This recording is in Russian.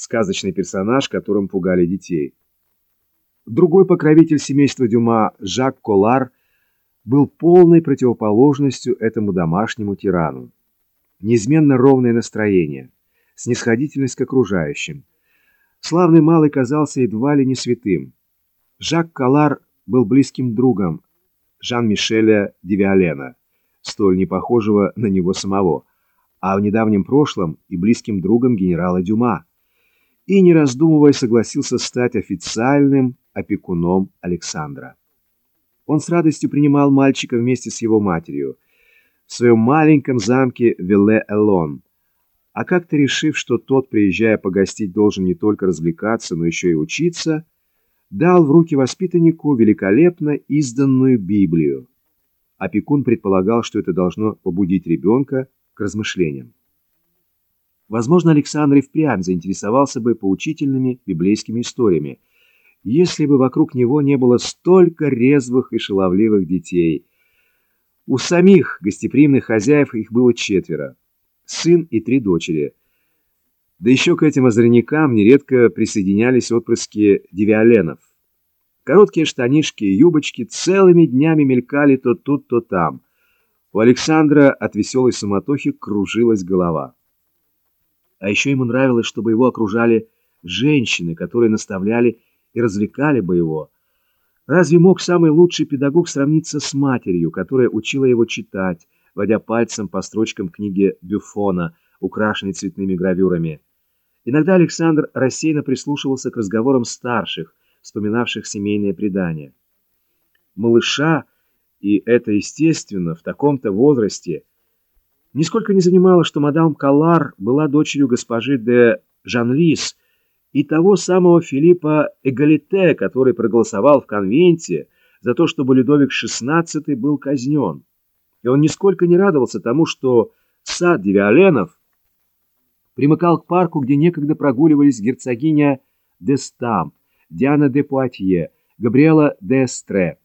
сказочный персонаж, которым пугали детей. Другой покровитель семейства Дюма, Жак Колар, был полной противоположностью этому домашнему тирану. Неизменно ровное настроение, снисходительность к окружающим. Славный малый казался едва ли не святым. Жак Колар был близким другом Жан-Мишеля Девиалена, столь непохожего на него самого, а в недавнем прошлом и близким другом генерала Дюма, и, не раздумывая, согласился стать официальным опекуном Александра. Он с радостью принимал мальчика вместе с его матерью в своем маленьком замке Вилле-Элон, а как-то решив, что тот, приезжая погостить, должен не только развлекаться, но еще и учиться, дал в руки воспитаннику великолепно изданную Библию. Опекун предполагал, что это должно побудить ребенка к размышлениям. Возможно, Александр и впрямь заинтересовался бы поучительными библейскими историями, если бы вокруг него не было столько резвых и шаловливых детей. У самих гостеприимных хозяев их было четверо, сын и три дочери. Да еще к этим озорникам нередко присоединялись отпрыски девиоленов. Короткие штанишки и юбочки целыми днями мелькали то тут, то там. У Александра от веселой суматохи кружилась голова. А еще ему нравилось, чтобы его окружали женщины, которые наставляли и развлекали бы его. Разве мог самый лучший педагог сравниться с матерью, которая учила его читать, водя пальцем по строчкам книги Бюфона, украшенной цветными гравюрами? Иногда Александр рассеянно прислушивался к разговорам старших, вспоминавших семейные предания. Малыша, и это естественно, в таком-то возрасте, нисколько не занимало, что мадам Калар была дочерью госпожи де Жанлис, и того самого Филиппа Эгалите, который проголосовал в конвенте за то, чтобы Людовик XVI был казнен. И он нисколько не радовался тому, что сад Девиоленов примыкал к парку, где некогда прогуливались герцогиня де Стамп, Диана де Пуатье, Габриэла де Эстре,